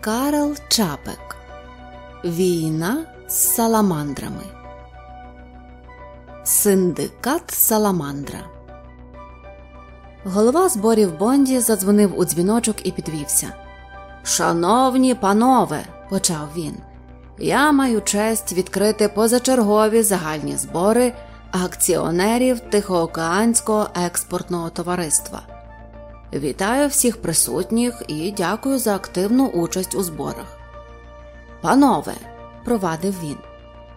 Карл Чапек Війна з саламандрами. Синдикат Саламандра. Голова зборів Бонді задзвонив у дзвіночок і підвівся. Шановні панове, почав він. Я маю честь відкрити позачергові загальні збори акціонерів Тихоокеанського експортного товариства. Вітаю всіх присутніх і дякую за активну участь у зборах. Панове, провадив він,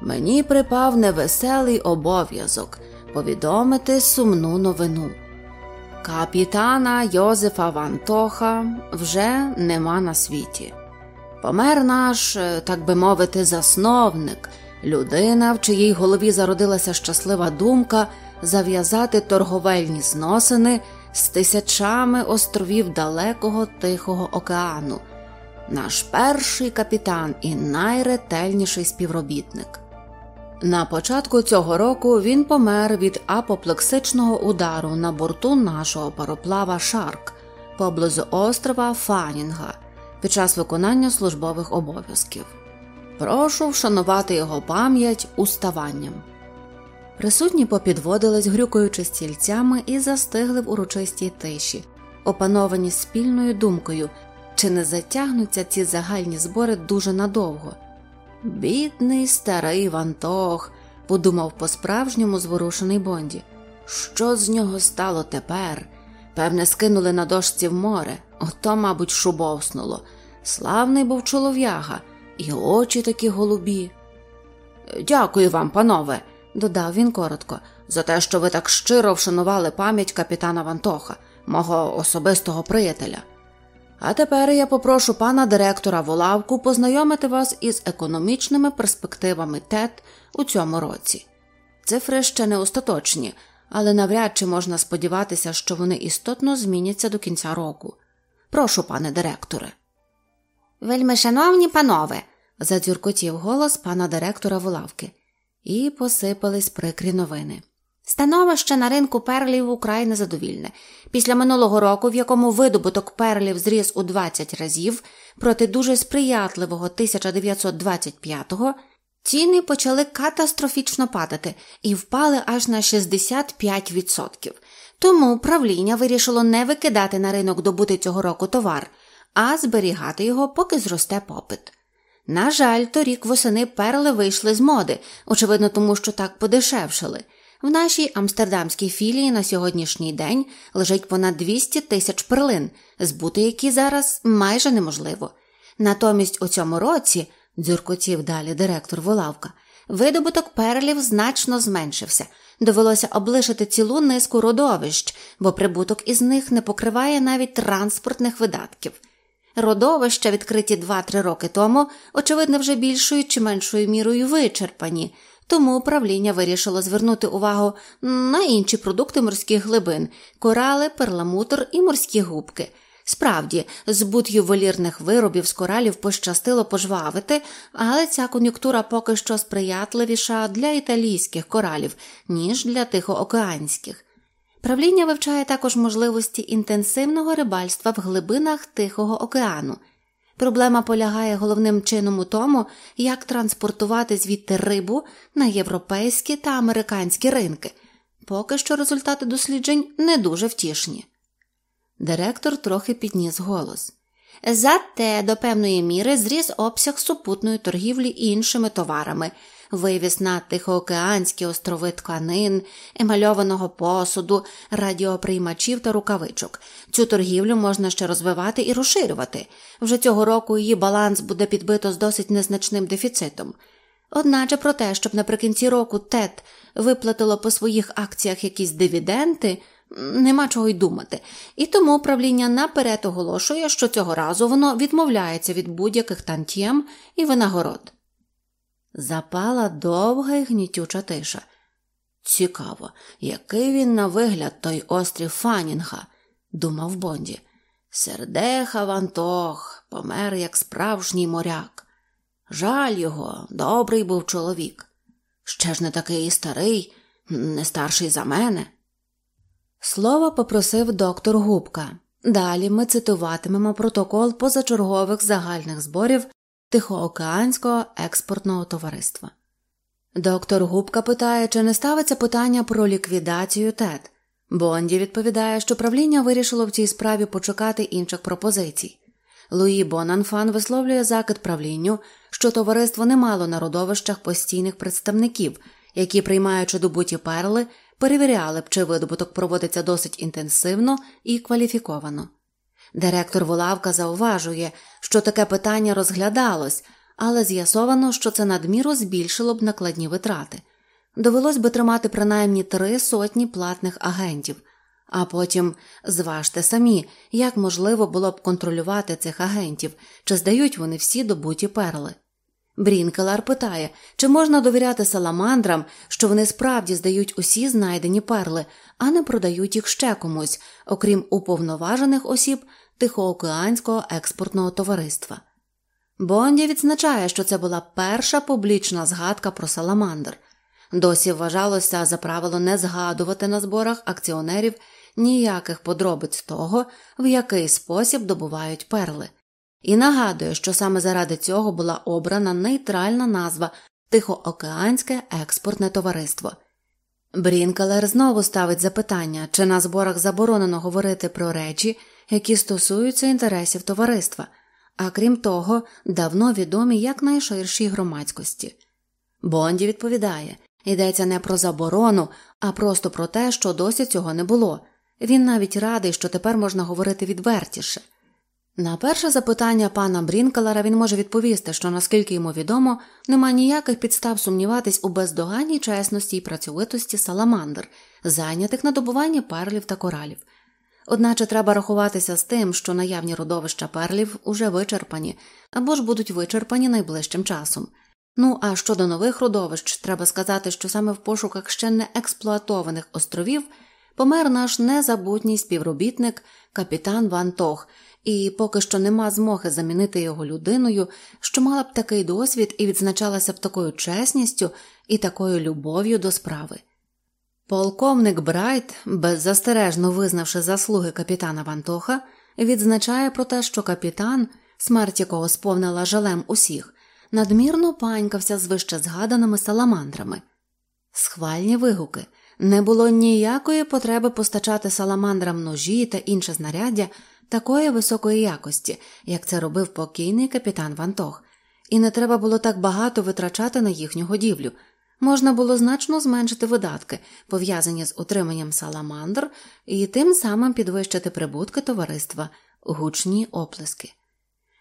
мені припав невеселий обов'язок повідомити сумну новину. Капітана Йозефа Вантоха вже нема на світі. Помер наш, так би мовити, засновник, людина, в чиїй голові зародилася щаслива думка зав'язати торговельні зносини з тисячами островів далекого Тихого океану, наш перший капітан і найретельніший співробітник. На початку цього року він помер від апоплексичного удару на борту нашого пароплава Шарк поблизу острова Фанінга під час виконання службових обов'язків. Прошу вшанувати його пам'ять уставанням. Присутні попідводились, грюкаючи стільцями, і застигли в урочистій тиші, опановані спільною думкою, чи не затягнуться ці загальні збори дуже надовго. Бідний старий Вантох, подумав по-справжньому зворушений Бонді. Що з нього стало тепер? Певне, скинули на дошці в море, ото, мабуть, шубовснуло. Славний був чолов'яга, і очі такі голубі. Дякую вам, панове, додав він коротко, за те, що ви так щиро вшанували пам'ять капітана Вантоха, мого особистого приятеля. А тепер я попрошу пана директора Волавку познайомити вас із економічними перспективами ТЕТ у цьому році. Цифри ще не остаточні, але навряд чи можна сподіватися, що вони істотно зміняться до кінця року. Прошу, пане директоре. Вельми шановні панове, задзюркотів голос пана директора Волавки, і посипались прикрі новини. Становище на ринку перлів украй незадовільне. Після минулого року, в якому видобуток перлів зріс у 20 разів, проти дуже сприятливого 1925-го, ціни почали катастрофічно падати і впали аж на 65%. Тому правління вирішило не викидати на ринок добути цього року товар, а зберігати його, поки зросте попит. На жаль, торік восени перли вийшли з моди, очевидно, тому що так подешевшили. В нашій амстердамській філії на сьогоднішній день лежить понад 200 тисяч перлин, збути які зараз майже неможливо. Натомість у цьому році, дзюркотів далі директор Волавка, видобуток перлів значно зменшився. Довелося облишити цілу низку родовищ, бо прибуток із них не покриває навіть транспортних видатків. Родовища, відкриті 2-3 роки тому, очевидно, вже більшою чи меншою мірою вичерпані тому управління вирішило звернути увагу на інші продукти морських глибин корали, перламутр і морські губки. Справді, збут ювелірних виробів з коралів пощастило пожвавити, але ця кон'юнктура поки що сприятливіша для італійських коралів, ніж для тихоокеанських. Правління вивчає також можливості інтенсивного рибальства в глибинах Тихого океану. Проблема полягає головним чином у тому, як транспортувати звідти рибу на європейські та американські ринки. Поки що результати досліджень не дуже втішні. Директор трохи підніс голос. Зате до певної міри зріс обсяг супутної торгівлі іншими товарами, вивіз на Тихоокеанські острови тканин, емальованого посуду, радіоприймачів та рукавичок. Цю торгівлю можна ще розвивати і розширювати. Вже цього року її баланс буде підбито з досить незначним дефіцитом. Одначе про те, щоб наприкінці року ТЕТ виплатило по своїх акціях якісь дивіденти, нема чого й думати, і тому управління наперед оголошує, що цього разу воно відмовляється від будь-яких тантєм і винагород. Запала довга й гнітюча тиша. Цікаво, який він на вигляд той острів Фанінга, думав Бонді. Сердеха Вантох помер як справжній моряк. Жаль його, добрий був чоловік. Ще ж не такий старий, не старший за мене. Слово попросив доктор Губка. Далі ми цитуватимемо протокол позачергових загальних зборів Тихоокеанського експортного товариства. Доктор Губка питає, чи не ставиться питання про ліквідацію ТЕТ. Бонді відповідає, що правління вирішило в цій справі почекати інших пропозицій. Луї Бонанфан висловлює закид правлінню, що товариство не мало на родовищах постійних представників, які, приймаючи добуті перли, перевіряли б, чи видобуток проводиться досить інтенсивно і кваліфіковано. Директор Волавка зауважує, що таке питання розглядалось, але з'ясовано, що це надміру збільшило б накладні витрати. Довелось би тримати принаймні три сотні платних агентів, а потім зважте самі, як можливо було б контролювати цих агентів, чи здають вони всі добуті перли. Брінкелар питає, чи можна довіряти саламандрам, що вони справді здають усі знайдені перли, а не продають їх ще комусь, окрім уповноважених осіб Тихоокеанського експортного товариства. Бонді відзначає, що це була перша публічна згадка про саламандр. Досі вважалося за правило не згадувати на зборах акціонерів ніяких подробиць того, в який спосіб добувають перли, і нагадує, що саме заради цього була обрана нейтральна назва Тихоокеанське експортне товариство. Брінкелер знову ставить запитання, чи на зборах заборонено говорити про речі, які стосуються інтересів товариства, а крім того, давно відомі якнайширшій громадськості. Бонді відповідає йдеться не про заборону, а просто про те, що досі цього не було. Він навіть радий, що тепер можна говорити відвертіше. На перше запитання пана Брінкелера він може відповісти, що, наскільки йому відомо, нема ніяких підстав сумніватись у бездоганній чесності і працьовитості саламандр, зайнятих на добування перлів та коралів. Одначе треба рахуватися з тим, що наявні родовища перлів уже вичерпані або ж будуть вичерпані найближчим часом. Ну а щодо нових родовищ, треба сказати, що саме в пошуках ще не експлуатованих островів помер наш незабутній співробітник капітан Ван Тох, і поки що нема змоги замінити його людиною, що мала б такий досвід і відзначалася б такою чесністю і такою любов'ю до справи. Полковник Брайт, беззастережно визнавши заслуги капітана Вантоха, відзначає про те, що капітан, смерть якого сповнила жалем усіх, надмірно панькався з вище згаданими саламандрами. Схвальні вигуки не було ніякої потреби постачати саламандрам ножі та інше знаряддя такої високої якості, як це робив покійний капітан Вантох, і не треба було так багато витрачати на їхню годівлю. Можна було значно зменшити видатки, пов'язані з утриманням саламандр, і тим самим підвищити прибутки товариства, гучні оплески.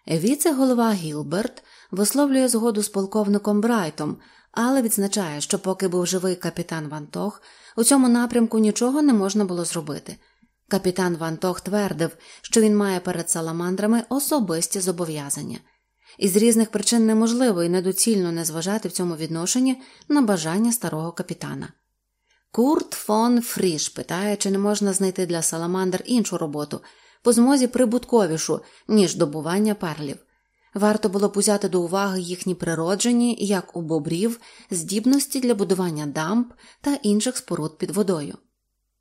Віце-голова Гілберт висловлює згоду з полковником Брайтом, але відзначає, що поки був живий капітан Вантох, у цьому напрямку нічого не можна було зробити. Капітан Вантох твердив, що він має перед саламандрами особисті зобов'язання, і з різних причин неможливо і недоцільно не зважати в цьому відношенні на бажання старого капітана. Курт фон Фріш питає, чи не можна знайти для саламандр іншу роботу, по змозі прибутковішу, ніж добування перлів. Варто було б узяти до уваги їхні природжені, як у бобрів, здібності для будування дамб та інших споруд під водою.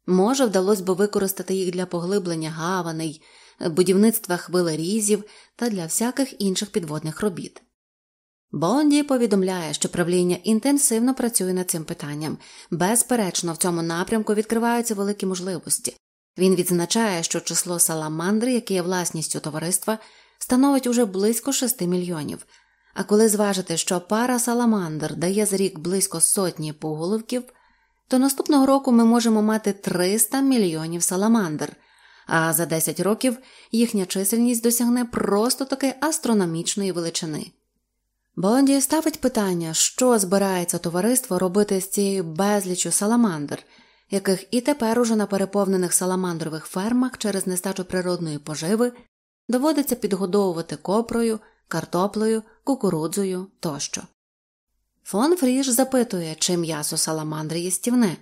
Може, вдалося б використати їх для поглиблення гаваней, будівництва хвилерізів та для всяких інших підводних робіт. Бонді повідомляє, що правління інтенсивно працює над цим питанням. Безперечно, в цьому напрямку відкриваються великі можливості. Він відзначає, що число саламандри, яке є власністю товариства, становить уже близько 6 мільйонів. А коли зважити, що пара саламандр дає за рік близько сотні поголовків, то наступного року ми можемо мати 300 мільйонів саламандр, а за 10 років їхня чисельність досягне просто таки астрономічної величини. Бонді ставить питання, що збирається товариство робити з цією безлічю саламандр, яких і тепер уже на переповнених саламандрових фермах через нестачу природної поживи доводиться підгодовувати копрою, картоплею, кукурудзою тощо. Фон Фріш запитує, чи м'ясо саламандри їстівне.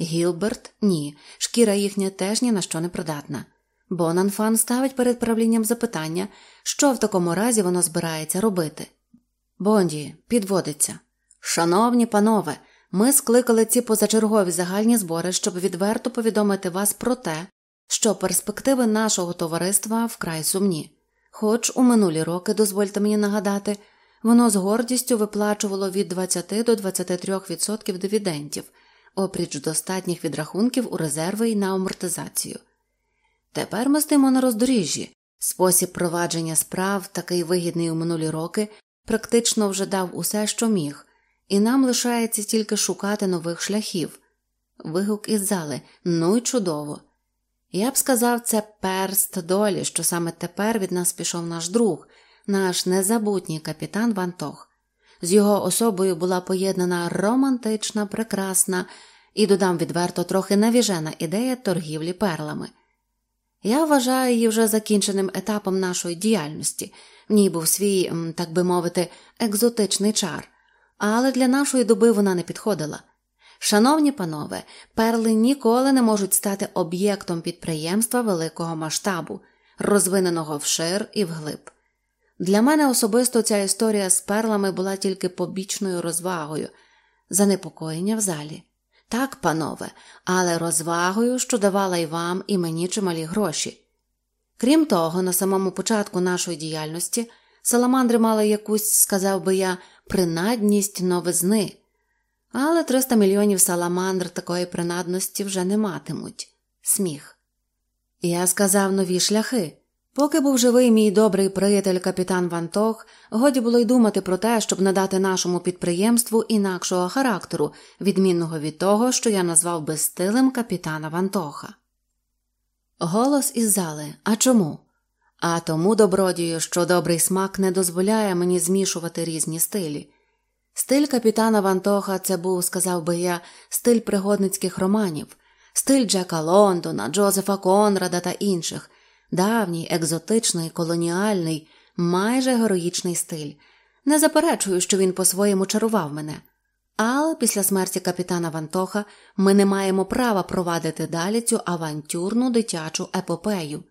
Гілберт ні, шкіра їхня теж ні на що не придатна. Бонанфан ставить перед правлінням запитання, що в такому разі воно збирається робити. Бонді підводиться. Шановні панове, ми скликали ці позачергові загальні збори, щоб відверто повідомити вас про те, що перспективи нашого товариства вкрай сумні, хоч у минулі роки, дозвольте мені нагадати, воно з гордістю виплачувало від 20 до 23% дивідендів, опріч достатніх відрахунків у резерви і на амортизацію. Тепер ми стоїмо на роздоріжжі. Спосіб провадження справ, такий вигідний у минулі роки, практично вже дав усе, що міг, і нам лишається тільки шукати нових шляхів. Вигук із зали ну й чудово. Я б сказав, це перст долі, що саме тепер від нас пішов наш друг, наш незабутній капітан Вантох. З його особою була поєднана романтична, прекрасна і, додам відверто, трохи навіжена ідея торгівлі перлами. Я вважаю її вже закінченим етапом нашої діяльності, в ній був свій, так би мовити, екзотичний чар, але для нашої доби вона не підходила. Шановні панове, перли ніколи не можуть стати об'єктом підприємства великого масштабу, розвиненого вшир і вглиб. Для мене особисто ця історія з перлами була тільки побічною розвагою, занепокоєння в залі. Так, панове, але розвагою, що давала й вам, і мені чималі гроші. Крім того, на самому початку нашої діяльності саламандри мали якусь, сказав би я, принадність новизни, але 300 мільйонів саламандр такої принадності вже не матимуть. Сміх. Я сказав нові шляхи. Поки був живий мій добрий приятель капітан Вантох, годі було й думати про те, щоб надати нашому підприємству інакшого характеру, відмінного від того, що я назвав безстилем капітана Вантоха. Голос із зали. А чому? А тому добродію, що добрий смак не дозволяє мені змішувати різні стилі. Стиль капітана Вантоха це був, сказав би я, стиль пригодницьких романів, стиль Джека Лондона, Джозефа Конрада та інших давній, екзотичний, колоніальний, майже героїчний стиль. Не заперечую, що він по-своєму чарував мене. Але після смерті капітана Вантоха ми не маємо права провадити далі цю авантюрну дитячу епопею.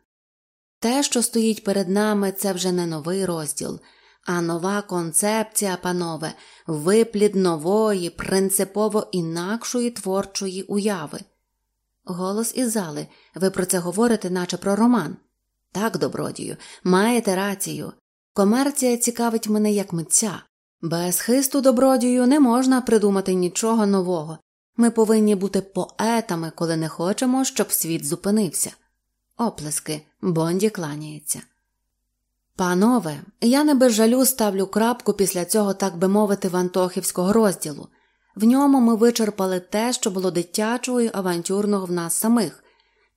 Те, що стоїть перед нами, це вже не новий розділ, а нова концепція, панове, виплід нової, принципово інакшої творчої уяви. Голос із зали, ви про це говорите, наче про роман. Так, добродію, маєте рацію. Комерція цікавить мене як митця. Без хисту добродію не можна придумати нічого нового. Ми повинні бути поетами, коли не хочемо, щоб світ зупинився. Оплески, Бонді кланяється. Панове, я не без жалю ставлю крапку після цього, так би мовити, вантохівського розділу. В ньому ми вичерпали те, що було дитячого і авантюрного в нас самих.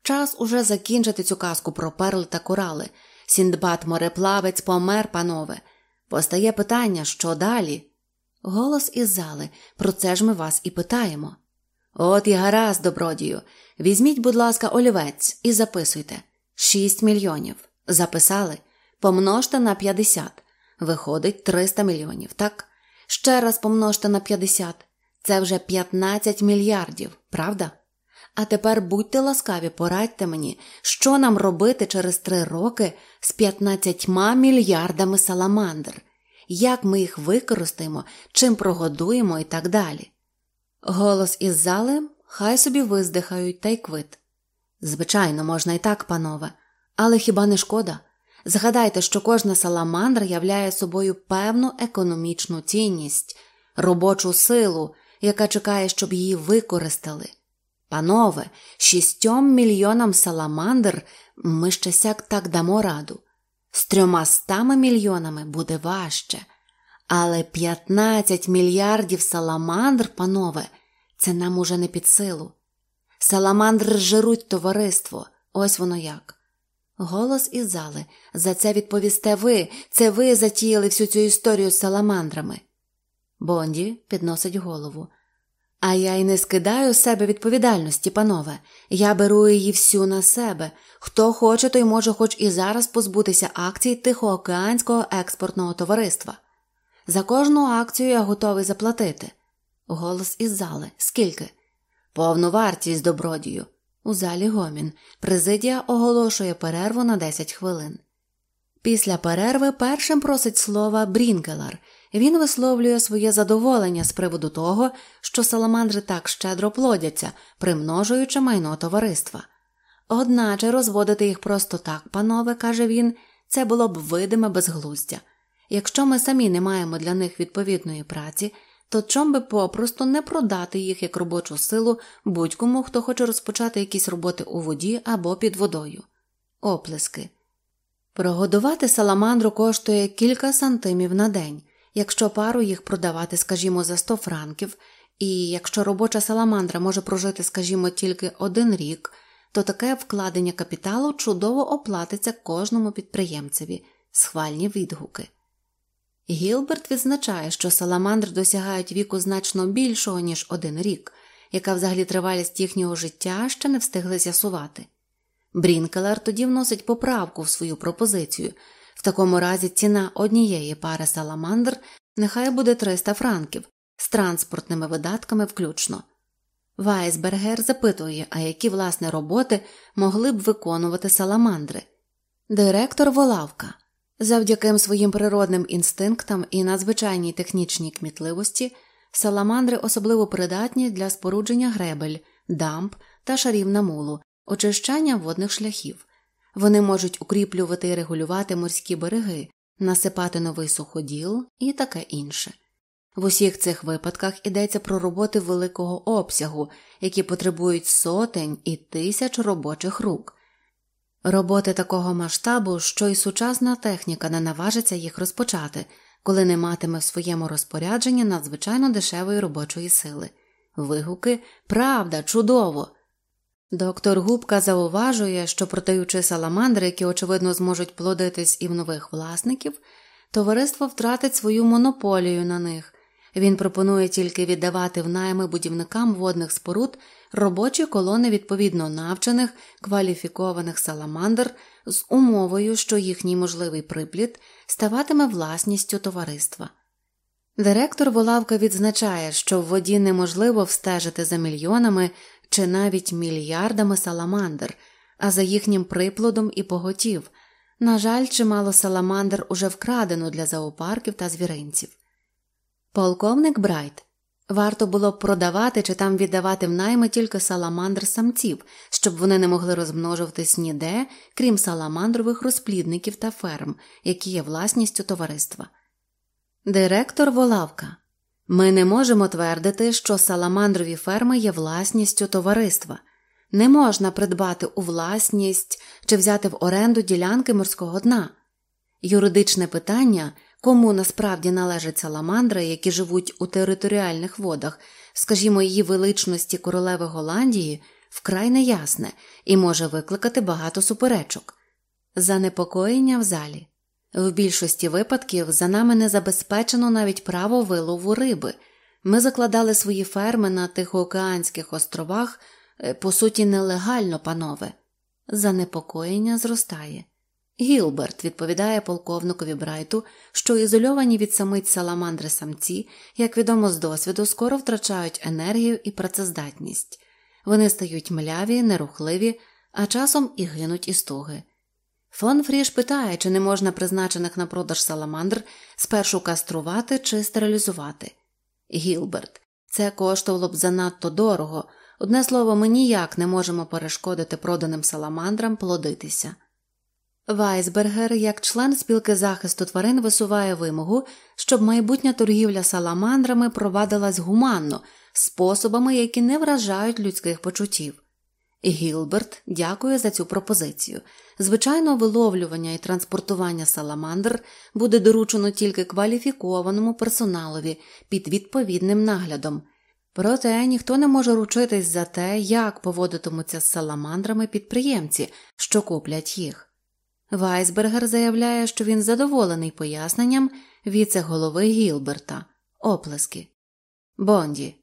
Час уже закінчити цю казку про перли та корали. Сіндбат мореплавець помер, панове. Постає питання, що далі? Голос із зали, про це ж ми вас і питаємо. От і гаразд, добродію. Візьміть, будь ласка, олівець і записуйте. Шість мільйонів. Записали. Помножте на 50. Виходить 300 мільйонів, так? Ще раз помножте на 50. Це вже 15 мільярдів, правда? А тепер будьте ласкаві, порадьте мені, що нам робити через три роки з 15 мільярдами саламандр, як ми їх використаємо, чим прогодуємо і так далі. Голос із зали хай собі виздихають та й квит. Звичайно, можна і так, панове, але хіба не шкода? Згадайте, що кожна саламандра являє собою певну економічну цінність, робочу силу, яка чекає, щоб її використали. Панове, шістьом мільйонам саламандр ми ще сяк так дамо раду. З трьома стами мільйонами буде важче. Але 15 мільярдів саламандр, панове, це нам уже не під силу. Саламандр жируть товариство, ось воно як. Голос із зали. За це відповісте ви, це ви затіяли всю цю історію з саламандрами. Бонді підносить голову. А я й не скидаю себе відповідальності, панове. Я беру її всю на себе. Хто хоче, той може хоч і зараз позбутися акцій Тихоокеанського експортного товариства. За кожну акцію я готовий заплатити. Голос із зали. Скільки? Повну вартість добродію. У залі гомін. Президія оголошує перерву на 10 хвилин. Після перерви першим просить слова Брінкелар – він висловлює своє задоволення з приводу того, що саламандри так щедро плодяться, примножуючи майно товариства. Одначе розводити їх просто так, панове, каже він, це було б видиме безглуздя. Якщо ми самі не маємо для них відповідної праці, то чом би попросту не продати їх як робочу силу будь-кому, хто хоче розпочати якісь роботи у воді або під водою. Оплески. Прогодувати саламандру коштує кілька сантимів на день, якщо пару їх продавати, скажімо, за 100 франків, і якщо робоча саламандра може прожити, скажімо, тільки один рік, то таке вкладення капіталу чудово оплатиться кожному підприємцеві, схвальні відгуки. Гілберт відзначає, що саламандри досягають віку значно більшого, ніж один рік, яка взагалі тривалість їхнього життя ще не встигли з'ясувати. Брінкелер тоді вносить поправку в свою пропозицію. В такому разі ціна однієї пари саламандр нехай буде 300 франків з транспортними видатками включно. Вайсбергер запитує, а які власне роботи могли б виконувати саламандри. Директор Волавка. Завдяки своїм природним інстинктам і надзвичайній технічній кмітливості саламандри особливо придатні для спорудження гребель, дамб та шарів намулу, очищання водних шляхів. Вони можуть укріплювати і регулювати морські береги, насипати новий суходіл і таке інше. В усіх цих випадках йдеться про роботи великого обсягу, які потребують сотень і тисяч робочих рук. Роботи такого масштабу, що й сучасна техніка не наважиться їх розпочати, коли не матиме в своєму розпорядженні надзвичайно дешевої робочої сили. Вигуки правда, чудово! Доктор Губка зауважує, що продаючи саламандри, які, очевидно, зможуть плодитись і в нових власників, товариство втратить свою монополію на них. Він пропонує тільки віддавати в найми будівникам водних споруд робочі колони відповідно навчених кваліфікованих саламандр з умовою, що їхній можливий припліт ставатиме власністю товариства. Директор Волавка відзначає, що в воді неможливо встежити за мільйонами чи навіть мільярдами саламандр, а за їхнім приплодом і поготів. На жаль, чимало саламандр уже вкрадено для зоопарків та звіринців. Полковник Брайт варто було б продавати чи там віддавати в найми тільки саламандр самців, щоб вони не могли розмножуватись ніде, крім саламандрових розплідників та ферм, які є власністю товариства. Директор Волавка. Ми не можемо твердити, що саламандрові ферми є власністю товариства. Не можна придбати у власність чи взяти в оренду ділянки морського дна. Юридичне питання, кому насправді належать саламандри, які живуть у територіальних водах, скажімо, її величності королеви Голландії, вкрай неясне і може викликати багато суперечок. Занепокоєння в залі. В більшості випадків за нами не забезпечено навіть право вилову риби. Ми закладали свої ферми на Тихоокеанських островах, е, по суті, нелегально, панове. Занепокоєння зростає. Гілберт відповідає полковникові Брайту, що ізольовані від самиць саламандри самці, як відомо з досвіду, скоро втрачають енергію і працездатність. Вони стають мляві, нерухливі, а часом і гинуть із туги. Фон Фріш питає, чи не можна призначених на продаж саламандр спершу каструвати чи стерилізувати. Гілберт, це коштувало б занадто дорого. Одне слово, ми ніяк не можемо перешкодити проданим саламандрам плодитися. Вайсбергер, як член спілки захисту тварин, висуває вимогу, щоб майбутня торгівля саламандрами провадилась гуманно, способами, які не вражають людських почуттів. Гілберт дякує за цю пропозицію. Звичайно, виловлювання і транспортування саламандр буде доручено тільки кваліфікованому персоналові під відповідним наглядом. Проте ніхто не може ручитись за те, як поводитимуться з саламандрами підприємці, що куплять їх. Вайсбергер заявляє, що він задоволений поясненням віце-голови Гілберта, оплески. Бонді,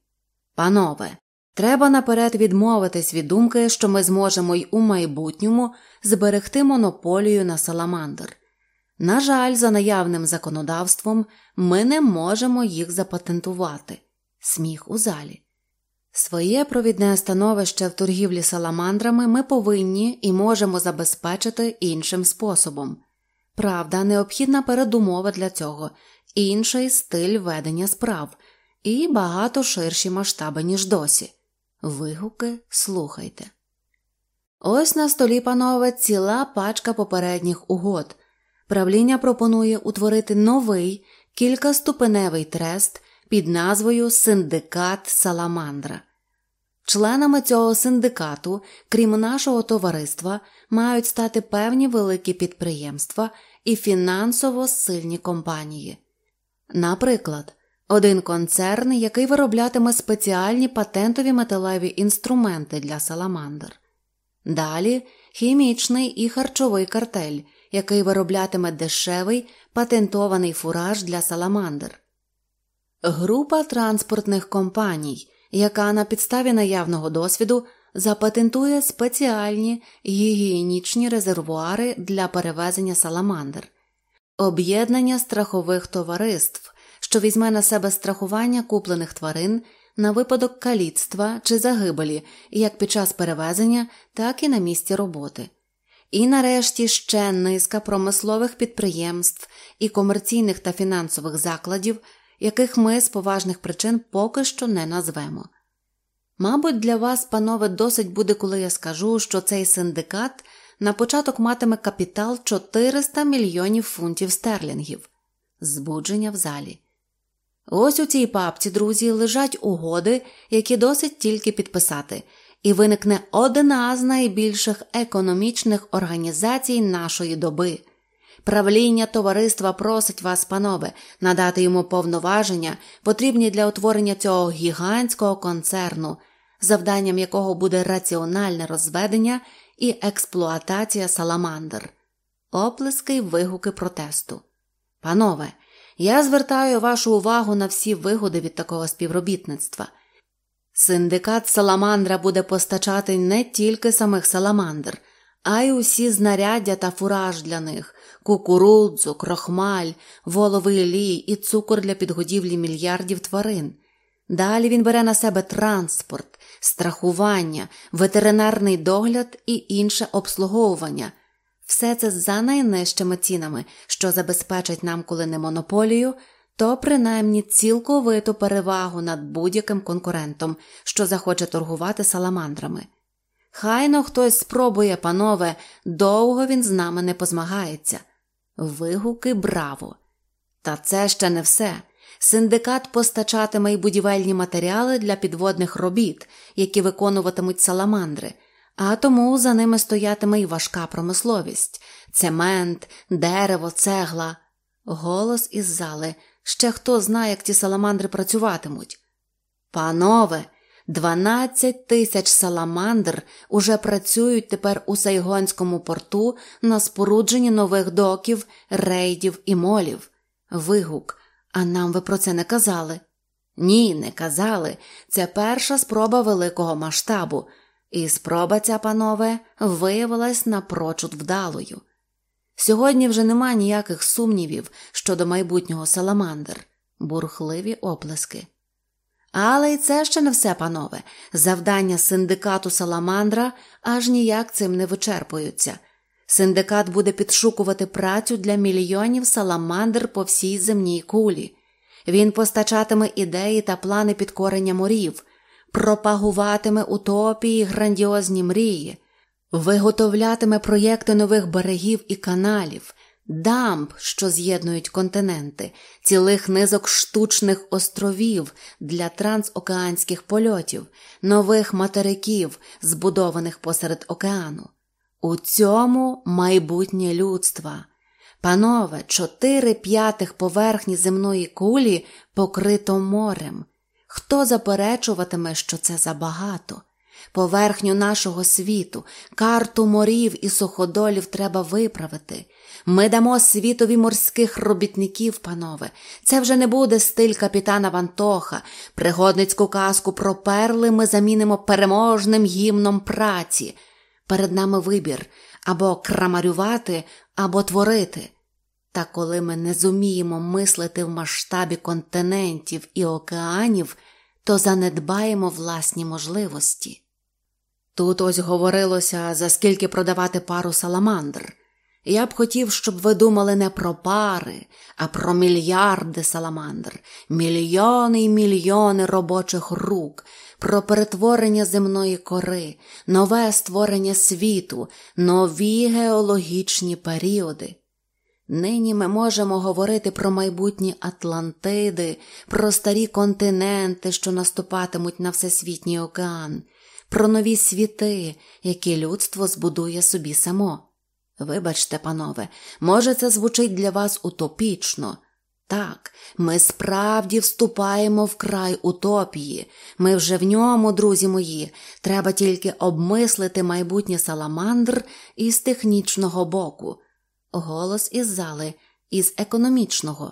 панове, треба наперед відмовитись від думки, що ми зможемо й у майбутньому зберегти монополію на саламандр. На жаль, за наявним законодавством ми не можемо їх запатентувати. Сміх у залі. Своє провідне становище в торгівлі саламандрами ми повинні і можемо забезпечити іншим способом. Правда, необхідна передумова для цього, інший стиль ведення справ і багато ширші масштаби, ніж досі. Вигуки слухайте. Ось на столі, панове, ціла пачка попередніх угод. Правління пропонує утворити новий кількаступеневий трест під назвою Синдикат Саламандра. Членами цього синдикату, крім нашого товариства, мають стати певні великі підприємства і фінансово сильні компанії. Наприклад, один концерн, який вироблятиме спеціальні патентові металеві інструменти для саламандр. Далі хімічний і харчовий картель, який вироблятиме дешевий патентований фураж для саламандр. Група транспортних компаній, яка на підставі наявного досвіду запатентує спеціальні гігієнічні резервуари для перевезення саламандр, об'єднання страхових товариств, що візьме на себе страхування куплених тварин на випадок каліцтва чи загибелі як під час перевезення, так і на місці роботи. І нарешті ще низка промислових підприємств і комерційних та фінансових закладів, яких ми з поважних причин поки що не назвемо. Мабуть, для вас, панове, досить буде, коли я скажу, що цей синдикат на початок матиме капітал 400 мільйонів фунтів стерлінгів, збудження в залі. Ось у цій папці, друзі, лежать угоди, які досить тільки підписати, і виникне одна з найбільших економічних організацій нашої доби. Правління товариства просить вас, панове, надати йому повноваження, потрібні для утворення цього гігантського концерну, завданням якого буде раціональне розведення і експлуатація саламандр. Оплески й вигуки протесту. Панове, я звертаю вашу увагу на всі вигоди від такого співробітництва. Синдикат Саламандра буде постачати не тільки самих саламандр, а й усі знаряддя та фураж для них, кукурудзу, крохмаль, воловий лій і цукор для підгодівлі мільярдів тварин. Далі він бере на себе транспорт, страхування, ветеринарний догляд і інше обслуговування. Все це за найнижчими цінами, що забезпечить нам, коли не монополію, то принаймні цілковиту перевагу над будь-яким конкурентом, що захоче торгувати саламандрами. Хайно хтось спробує, панове, довго він з нами не позмагається. Вигуки браво! Та це ще не все. Синдикат постачатиме й будівельні матеріали для підводних робіт, які виконуватимуть саламандри, а тому за ними стоятиме й важка промисловість цемент, дерево, цегла. Голос із зали ще хто знає, як ті саламандри працюватимуть. Панове, 12 тисяч саламандр уже працюють тепер у Сайгонському порту на спорудженні нових доків, рейдів і молів. Вигук. А нам ви про це не казали? Ні, не казали. Це перша спроба великого масштабу, і спроба ця, панове, виявилась напрочуд вдалою. Сьогодні вже нема ніяких сумнівів щодо майбутнього саламандр, бурхливі оплески. Але й це ще не все, панове. Завдання синдикату Саламандра аж ніяк цим не вичерпуються. Синдикат буде підшукувати працю для мільйонів саламандр по всій земній кулі. Він постачатиме ідеї та плани підкорення морів, пропагуватиме утопії, грандіозні мрії, виготовлятиме проєкти нових берегів і каналів, дамб, що з'єднують континенти, цілих низок штучних островів для трансокеанських польотів, нових материків, збудованих посеред океану. У цьому майбутнє людства. Панове, чотири п'ятих поверхні земної кулі покрито морем. Хто заперечуватиме, що це забагато? Поверхню нашого світу, карту морів і суходолів треба виправити. Ми дамо світові морських робітників, панове. Це вже не буде стиль капітана Вантоха. Пригодницьку казку про перли ми замінимо переможним гімном праці. Перед нами вибір або крамарювати, або творити. Та коли ми не зуміємо мислити в масштабі континентів і океанів, то занедбаємо власні можливості. Тут ось говорилося, за скільки продавати пару саламандр. Я б хотів, щоб ви думали не про пари, а про мільярди саламандр, мільйони й мільйони робочих рук, про перетворення земної кори, нове створення світу, нові геологічні періоди. Нині ми можемо говорити про майбутні Атлантиди, про старі континенти, що наступатимуть на всесвітній океан, про нові світи, які людство збудує собі само. Вибачте, панове, може, це звучить для вас утопічно. Так, ми справді вступаємо в край утопії. Ми вже в ньому, друзі мої. Треба тільки обмислити майбутнє саламандр із технічного боку. Голос із зали, із економічного.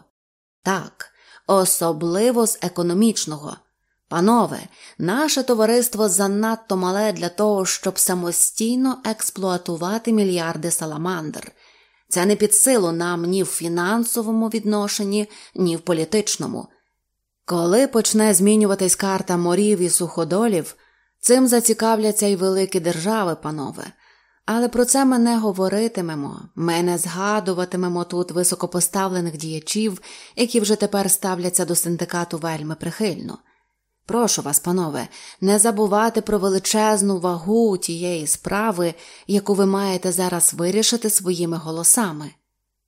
Так, особливо з економічного. Панове, наше товариство занадто мале для того, щоб самостійно експлуатувати мільярди саламандр. Це не під силу нам ні в фінансовому відношенні, ні в політичному. Коли почне змінюватись карта морів і суходолів, цим зацікавляться й великі держави, панове. Але про це ми не говоритимемо, ми не згадуватимемо тут високопоставлених діячів, які вже тепер ставляться до синдикату вельми прихильно. Прошу вас, панове, не забувати про величезну вагу тієї справи, яку ви маєте зараз вирішити своїми голосами.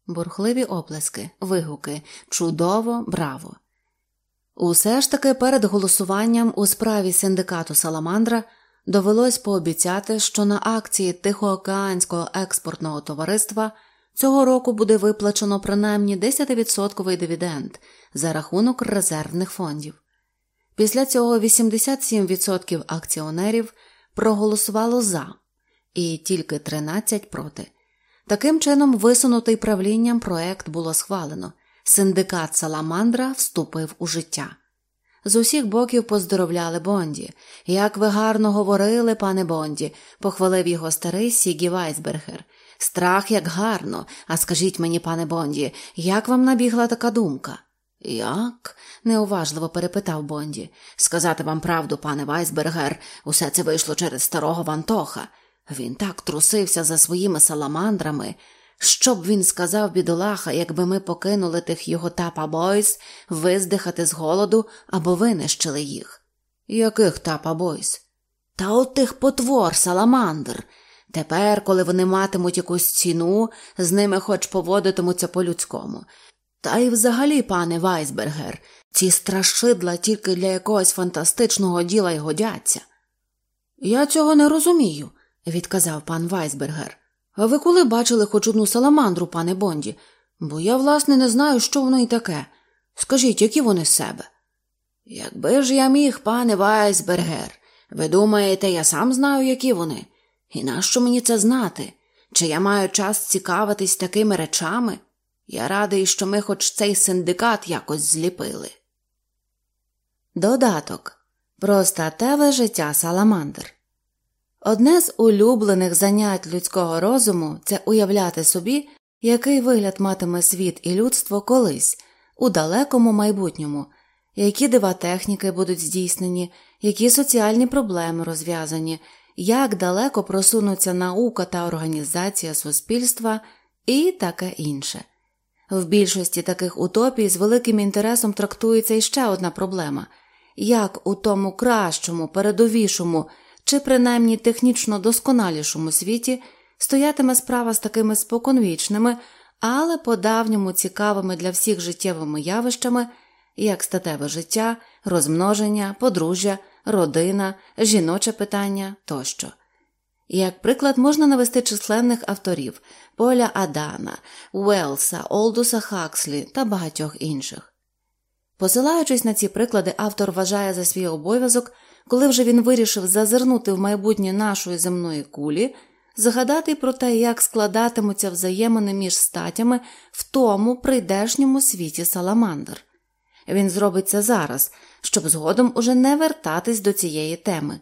Бурхливі оплески, вигуки, чудово, браво. Усе ж таки перед голосуванням у справі синдикату Саламандра довелось пообіцяти, що на акції Тихоокеанського експортного товариства цього року буде виплачено принаймні 10% дивіденд за рахунок резервних фондів. Після цього 87% акціонерів проголосувало за і тільки 13 проти. Таким чином, висунутий правлінням проект було схвалено. Синдикат Саламандра вступив у життя. З усіх боків поздоровляли Бонді. Як ви гарно говорили, пане Бонді, похвалив його старий Сігі Вайсбергер. Страх як гарно, а скажіть мені, пане Бонді, як вам набігла така думка? Як? неуважливо перепитав Бонді. Сказати вам правду, пане Вайсбергер, усе це вийшло через старого Вантоха. Він так трусився за своїми саламандрами. Що б він сказав бідолаха, якби ми покинули тих його тапа бойс виздихати з голоду або винищили їх? Яких тапа бойс? Та от тих потвор, саламандр. Тепер, коли вони матимуть якусь ціну, з ними хоч поводитимуться по-людському. Та й взагалі, пане Вайсбергер, ці страшидла тільки для якогось фантастичного діла й годяться. Я цього не розумію, відказав пан Вайсбергер. А ви коли бачили хоч одну саламандру, пане Бонді? Бо я, власне, не знаю, що воно й таке. Скажіть, які вони з себе? Якби ж я міг, пане Вайсбергер, ви думаєте, я сам знаю, які вони? І нащо мені це знати? Чи я маю час цікавитись такими речами? Я радий, що ми хоч цей синдикат якось зліпили. Додаток про статеве життя Саламандр. Одне з улюблених занять людського розуму це уявляти собі, який вигляд матиме світ і людство колись, у далекому майбутньому, які дива техніки будуть здійснені, які соціальні проблеми розв'язані, як далеко просунуться наука та організація суспільства і таке інше. В більшості таких утопій з великим інтересом трактується іще одна проблема як у тому кращому, передовішому чи принаймні технічно досконалішому світі стоятиме справа з такими споконвічними, але по давньому цікавими для всіх життєвими явищами, як статеве життя, розмноження, подружжя, родина, жіноче питання тощо. Як приклад можна навести численних авторів Поля Адана, Уелса, Олдуса Хакслі та багатьох інших. Посилаючись на ці приклади, автор вважає за свій обов'язок, коли вже він вирішив зазирнути в майбутнє нашої земної кулі, згадати про те, як складатимуться взаємини між статями в тому прийдешньому світі Саламандр. Він зробить це зараз, щоб згодом уже не вертатись до цієї теми.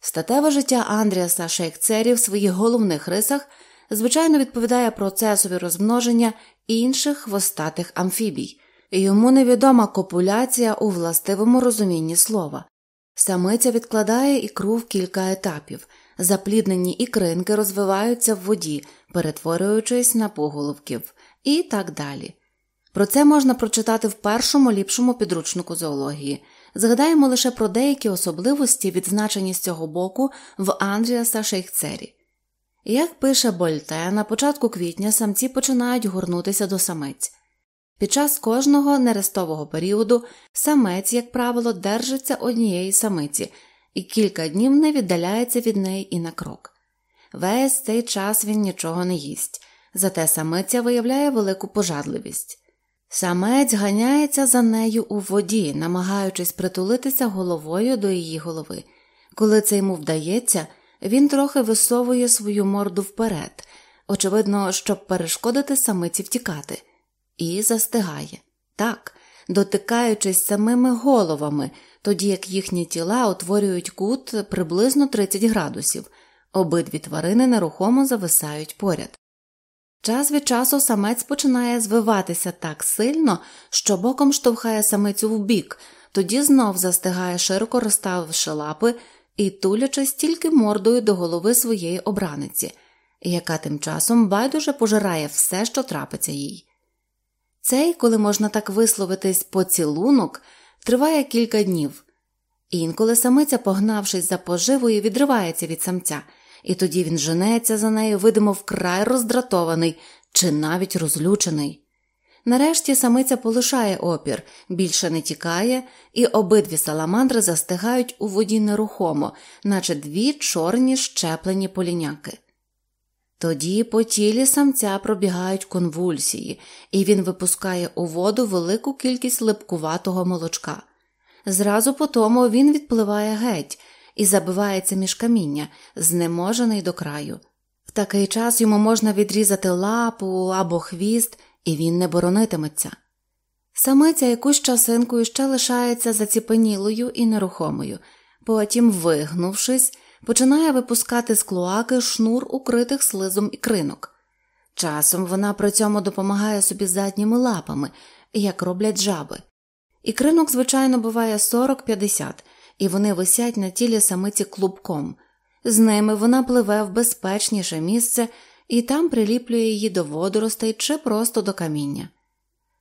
Статеве життя Андріаса Шейкцері в своїх головних рисах звичайно відповідає процесові розмноження інших хвостатих амфібій, йому невідома копуляція у властивому розумінні слова. Самиця відкладає ікру в кілька етапів, запліднені ікринки розвиваються в воді, перетворюючись на поголовків, і так далі. Про це можна прочитати в першому ліпшому підручнику зоології Згадаємо лише про деякі особливості, відзначені з цього боку в Андріаса Шейхцері. Як пише Больте, на початку квітня самці починають горнутися до самець. Під час кожного нерестового періоду самець, як правило, держиться однієї самиці і кілька днів не віддаляється від неї і на крок. Весь цей час він нічого не їсть, зате самиця виявляє велику пожадливість. Самець ганяється за нею у воді, намагаючись притулитися головою до її голови. Коли це йому вдається, він трохи висовує свою морду вперед, очевидно, щоб перешкодити самиці втікати, і застигає так, дотикаючись самими головами, тоді як їхні тіла утворюють кут приблизно 30 градусів, обидві тварини нерухомо зависають поряд. Час від часу самець починає звиватися так сильно, що боком штовхає самицю вбік, тоді знов застигає, широко розставивши лапи і тулячись тільки мордою до голови своєї обраниці, яка тим часом байдуже пожирає все, що трапиться їй. Цей, коли можна так висловитись, поцілунок триває кілька днів. Інколи самиця, погнавшись за поживою, відривається від самця і тоді він женеться за нею, видимо, вкрай роздратований чи навіть розлючений. Нарешті самиця полишає опір, більше не тікає, і обидві саламандри застигають у воді нерухомо, наче дві чорні щеплені поліняки. Тоді по тілі самця пробігають конвульсії, і він випускає у воду велику кількість липкуватого молочка. Зразу по тому він відпливає геть, і забивається між каміння, знеможений до краю. В такий час йому можна відрізати лапу або хвіст, і він не боронитиметься. Самиця якусь часинкою ще лишається заціпенілою і нерухомою, потім, вигнувшись, починає випускати з клоаки шнур, укритих слизом і кринок. Часом вона при цьому допомагає собі задніми лапами, як роблять жаби. І кринок, звичайно, буває 40-50, і вони висять на тілі самиці клубком. З ними вона пливе в безпечніше місце і там приліплює її до водоростей чи просто до каміння.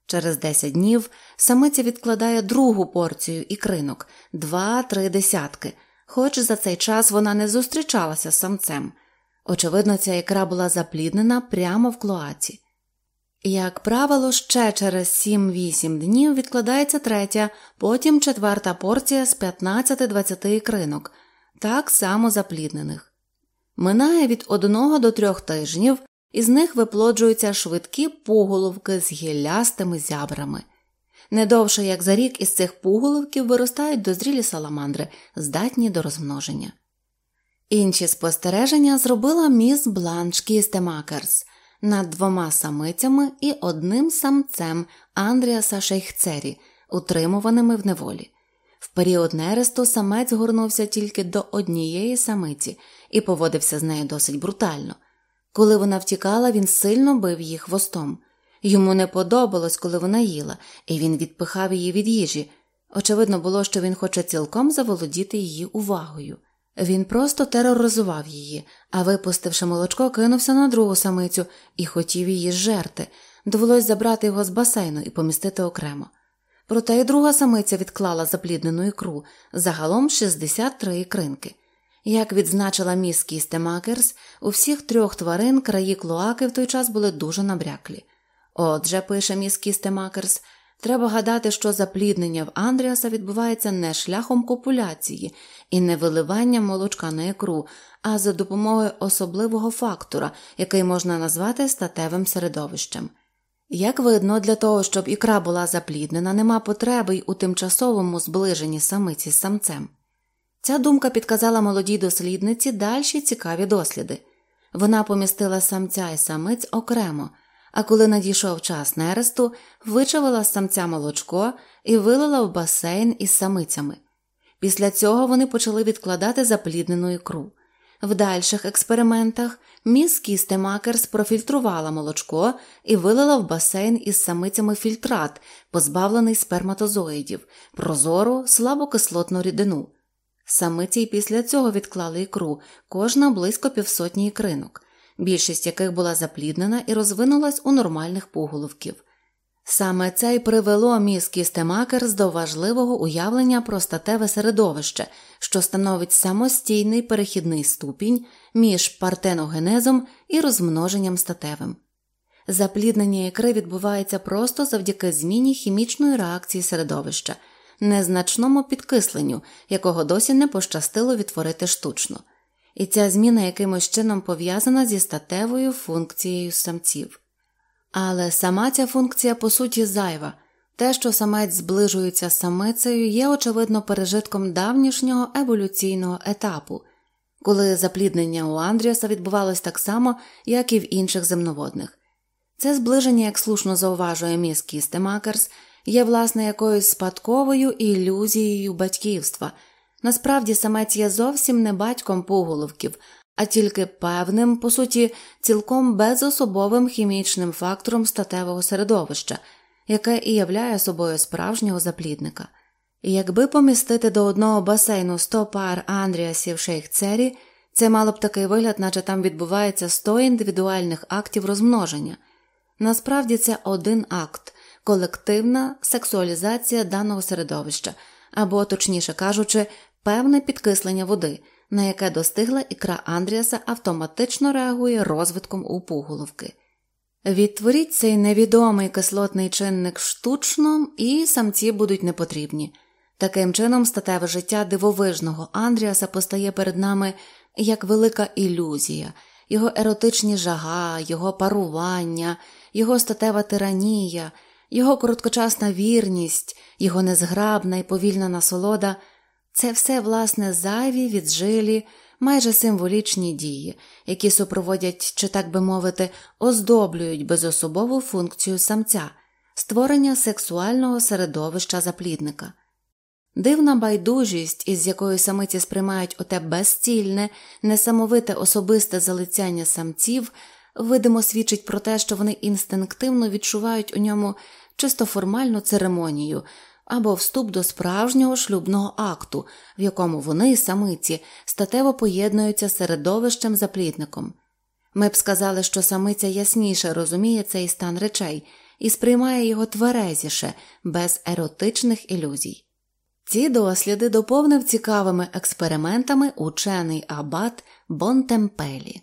Через 10 днів самиця відкладає другу порцію ікринок два-три десятки, хоч за цей час вона не зустрічалася з самцем. Очевидно, ця ікра була запліднена прямо в клоаці. Як правило, ще через 7-8 днів відкладається третя, потім четверта порція з 15-20 ікринок, так само запліднених. Минає від одного до трьох тижнів, із них виплоджуються швидкі пуголовки з гіллястими зябрами. Не довше як за рік із цих пуголовків виростають дозрілі саламандри, здатні до розмноження. Інші спостереження зробила міс Бланш Кістемакерс – над двома самицями і одним самцем Андріаса Шейхцері, утримуваними в неволі. В період нересту самець горнувся тільки до однієї самиці і поводився з нею досить брутально. Коли вона втікала, він сильно бив її хвостом. Йому не подобалось, коли вона їла, і він відпихав її від їжі. Очевидно було, що він хоче цілком заволодіти її увагою. Він просто тероризував її, а випустивши молочко, кинувся на другу самицю і хотів її зжерти. Довелось забрати його з басейну і помістити окремо. Проте й друга самиця відклала запліднену ікру, загалом 63 ікринки. Як відзначила міс Кістемакерс, у всіх трьох тварин краї клоаки в той час були дуже набряклі. Отже, пише міс Кістемакерс, Треба гадати, що запліднення в Андріаса відбувається не шляхом копуляції і не виливанням молочка на ікру, а за допомогою особливого фактора, який можна назвати статевим середовищем. Як видно, для того, щоб ікра була запліднена, нема потреби й у тимчасовому зближенні самиці з самцем. Ця думка підказала молодій дослідниці дальші цікаві досліди. Вона помістила самця і самиць окремо а коли надійшов час нересту, вичавила з самця молочко і вилила в басейн із самицями. Після цього вони почали відкладати запліднену ікру. В дальших експериментах міс Кістемакерс профільтрувала молочко і вилила в басейн із самицями фільтрат, позбавлений сперматозоїдів, прозору слабокислотну рідину. Самиці й після цього відклали ікру, кожна близько півсотні ікринок більшість яких була запліднена і розвинулась у нормальних поголовків. Саме це й привело міс Кістемакерс до важливого уявлення про статеве середовище, що становить самостійний перехідний ступінь між партеногенезом і розмноженням статевим. Запліднення ікри відбувається просто завдяки зміні хімічної реакції середовища, незначному підкисленню, якого досі не пощастило відтворити штучно, і ця зміна якимось чином пов'язана зі статевою функцією самців. Але сама ця функція по суті зайва. Те, що самець зближується з самицею, є очевидно пережитком давнішнього еволюційного етапу, коли запліднення у Андріаса відбувалось так само, як і в інших земноводних. Це зближення, як слушно зауважує міс Кістемакерс, є власне якоюсь спадковою ілюзією батьківства. Насправді самець є зовсім не батьком пуголовків, а тільки певним, по суті, цілком безособовим хімічним фактором статевого середовища, яке і являє собою справжнього заплідника. І якби помістити до одного басейну 100 пар Андріасів шейхцері, це мало б такий вигляд, наче там відбувається 100 індивідуальних актів розмноження. Насправді це один акт колективна сексуалізація даного середовища, або, точніше кажучи, певне підкислення води на яке достигла ікра Андріаса, автоматично реагує розвитком у пуголовки. Відтворіть цей невідомий кислотний чинник штучно, і самці будуть непотрібні. Таким чином, статеве життя дивовижного Андріаса постає перед нами як велика ілюзія, його еротичні жага, його парування, його статева тиранія, його короткочасна вірність, його незграбна і повільна насолода це все, власне, зайві, віджилі, майже символічні дії, які супроводять, чи так би мовити, оздоблюють безособову функцію самця, створення сексуального середовища заплідника. Дивна байдужість, із якою самиці сприймають оте безцільне, несамовите особисте залицяння самців, видимо свідчить про те, що вони інстинктивно відчувають у ньому чисто формальну церемонію або вступ до справжнього шлюбного акту, в якому вони, самиці, статево поєднуються з середовищем заплідником. Ми б сказали, що самиця ясніше розуміє цей стан речей і сприймає його тверезіше, без еротичних ілюзій. Ці досліди доповнив цікавими експериментами учений абат Бонтемпелі.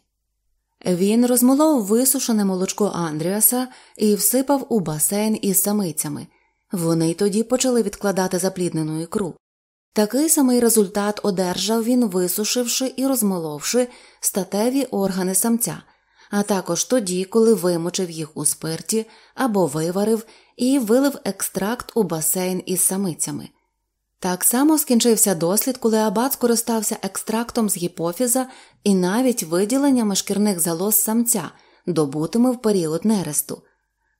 Він розмолов висушене молочко Андріаса і всипав у басейн із самицями. Вони й тоді почали відкладати запліднену ікру. Такий самий результат одержав він, висушивши і розмоловши статеві органи самця, а також тоді, коли вимочив їх у спирті або виварив і вилив екстракт у басейн із самицями. Так само скінчився дослід, коли абат скористався екстрактом з гіпофіза і навіть виділеннями шкірних залоз самця, добутими в період нересту.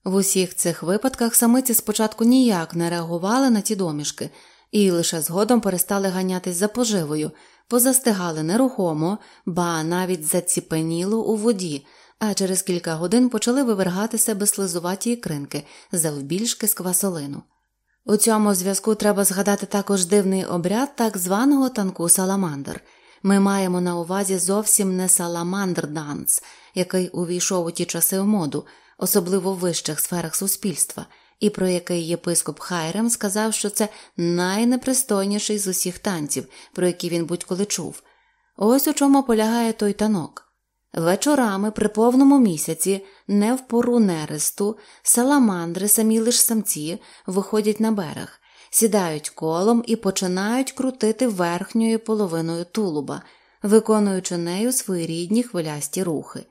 В усіх цих випадках самиці спочатку ніяк не реагували на ті домішки і лише згодом перестали ганятись за поживою, позастигали нерухомо, ба навіть заціпеніло у воді, а через кілька годин почали вивергати себе слизуваті ікринки завбільшки з квасолину. У цьому зв'язку треба згадати також дивний обряд так званого танку саламандр. Ми маємо на увазі зовсім не саламандр данс, який увійшов у ті часи в моду особливо в вищих сферах суспільства, і про який єпископ Хайрем сказав, що це найнепристойніший з усіх танців, про які він будь-коли чув. Ось у чому полягає той танок. Вечорами при повному місяці, не в пору нересту, саламандри, самі лиш самці, виходять на берег, сідають колом і починають крутити верхньою половиною тулуба, виконуючи нею свої рідні хвилясті рухи.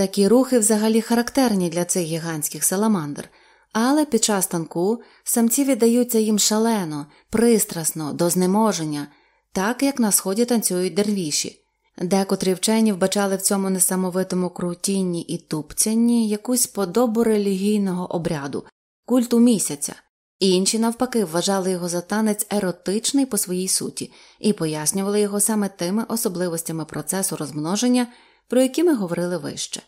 Такі рухи взагалі характерні для цих гігантських саламандр, але під час танку самці віддаються їм шалено, пристрасно, до знеможення, так як на сході танцюють дервіші. Декотрі вчені вбачали в цьому несамовитому крутінні і тупцянні якусь подобу релігійного обряду, культу місяця, інші, навпаки, вважали його за танець еротичний по своїй суті і пояснювали його саме тими особливостями процесу розмноження про які ми говорили вище.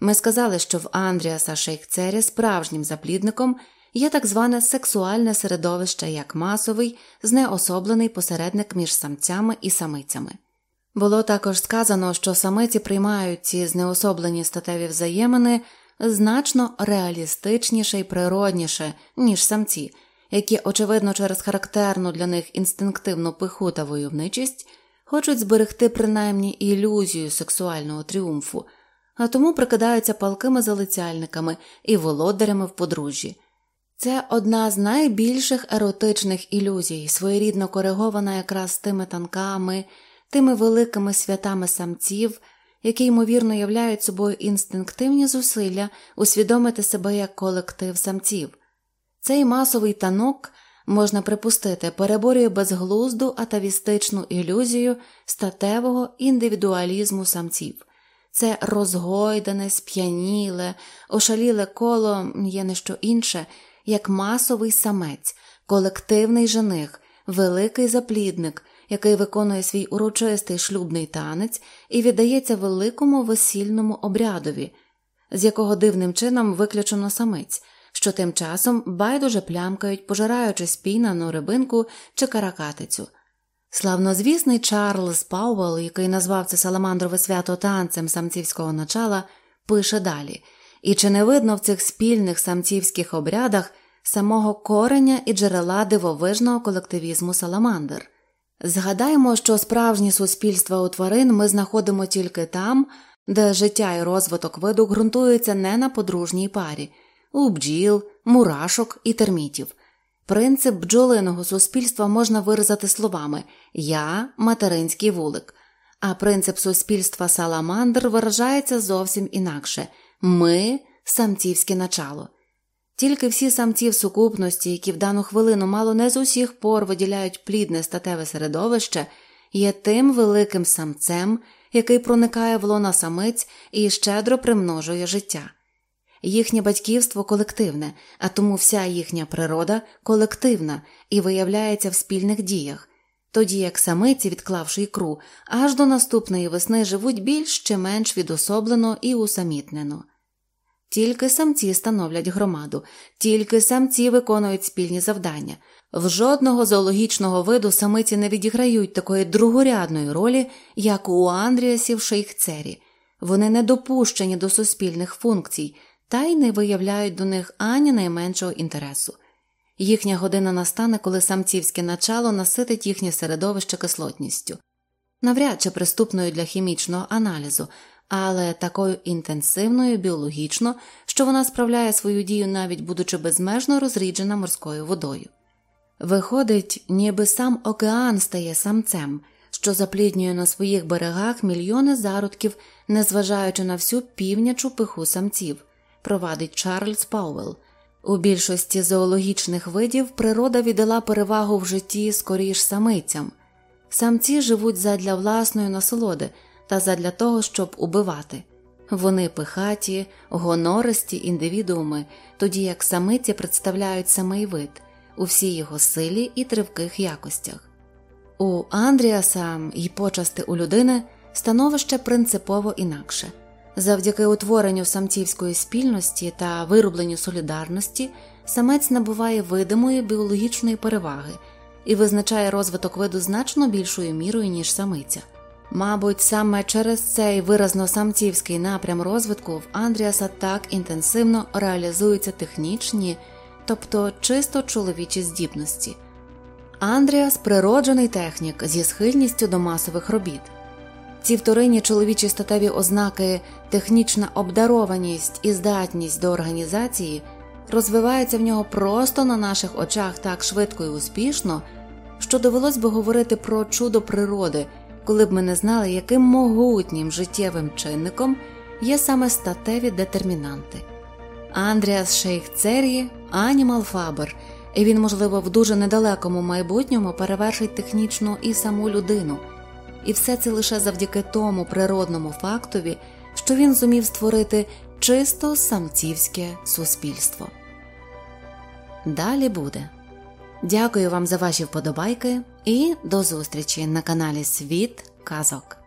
Ми сказали, що в Андріаса Шейхцері справжнім заплідником є так зване сексуальне середовище як масовий, знеособлений посередник між самцями і самицями. Було також сказано, що самиці приймають ці знеособлені статеві взаємини значно реалістичніше і природніше, ніж самці, які, очевидно, через характерну для них інстинктивну пиху та войовничість хочуть зберегти принаймні ілюзію сексуального тріумфу, а тому прикидаються палкими залицяльниками і володарями в подружжі. Це одна з найбільших еротичних ілюзій, своєрідно коригована якраз тими танками, тими великими святами самців, які ймовірно являють собою інстинктивні зусилля усвідомити себе як колектив самців. Цей масовий танок, можна припустити, переборює безглузду атавістичну ілюзію статевого індивідуалізму самців. Це розгойдане, сп'яніле, ошаліле коло є не що інше, як масовий самець, колективний жених, великий заплідник, який виконує свій урочистий шлюбний танець і віддається великому весільному обрядові, з якого дивним чином виключено самець, що тим часом байдуже плямкають, пожираючи спійнану рибинку чи каракатицю. Славнозвісний Чарльз Пауэлл, який назвав це саламандрове свято танцем самцівського начала, пише далі і чи не видно в цих спільних самцівських обрядах самого кореня і джерела дивовижного колективізму саламандр? Згадаємо, що справжні суспільства у тварин ми знаходимо тільки там, де життя і розвиток виду ґрунтуються не на подружній парі, у бджіл, мурашок і термітів. Принцип бджолиного суспільства можна виразити словами Я материнський вулик, а принцип суспільства саламандр виражається зовсім інакше ми самцівське начало. Тільки всі самці в сукупності, які в дану хвилину мало не з усіх пор виділяють плідне статеве середовище, є тим великим самцем, який проникає в лона самиць і щедро примножує життя. Їхнє батьківство колективне, а тому вся їхня природа колективна і виявляється в спільних діях, тоді як самиці, відклавши ікру, аж до наступної весни живуть більш чи менш відособлено і усамітнено. Тільки самці становлять громаду, тільки самці виконують спільні завдання. В жодного зоологічного виду самиці не відіграють такої другорядної ролі, як у Андріасів шейхцері. Вони не допущені до суспільних функцій та й не виявляють до них ані найменшого інтересу. Їхня година настане, коли самцівське начало наситить їхнє середовище кислотністю, навряд чи приступною для хімічного аналізу, але такою інтенсивною біологічно, що вона справляє свою дію, навіть будучи безмежно розріджена морською водою. Виходить, ніби сам океан стає самцем, що запліднює на своїх берегах мільйони зародків, незважаючи на всю півнячу пиху самців, провадить Чарльз Пауэлл. У більшості зоологічних видів природа віддала перевагу в житті скоріш самицям. Самці живуть задля власної насолоди та задля того, щоб убивати. Вони пихаті, гонористі індивідууми, тоді як самиці представляють самий вид у всій його силі і тривких якостях. У Андріаса і почасти у людини становище принципово інакше. Завдяки утворенню самцівської спільності та виробленню солідарності самець набуває видимої біологічної переваги і визначає розвиток виду значно більшою мірою, ніж самиця. Мабуть, саме через цей виразно самцівський напрям розвитку в Андріаса так інтенсивно реалізуються технічні, тобто чисто чоловічі здібності. Андріас природжений технік зі схильністю до масових робіт. Ці вторинні чоловічі статеві ознаки, технічна обдарованість і здатність до організації розвиваються в нього просто на наших очах так швидко і успішно, що довелось би говорити про чудо природи коли б ми не знали, яким могутнім життєвим чинником є саме статеві детермінанти. Андріас Шейхцерії Анімал Фабер, і він, можливо, в дуже недалекому майбутньому перевершить технічну і саму людину, і все це лише завдяки тому природному фактові, що він зумів створити чисто самцівське суспільство. Далі буде. Дякую вам за ваші вподобайки і до зустрічі на каналі Світ Казок.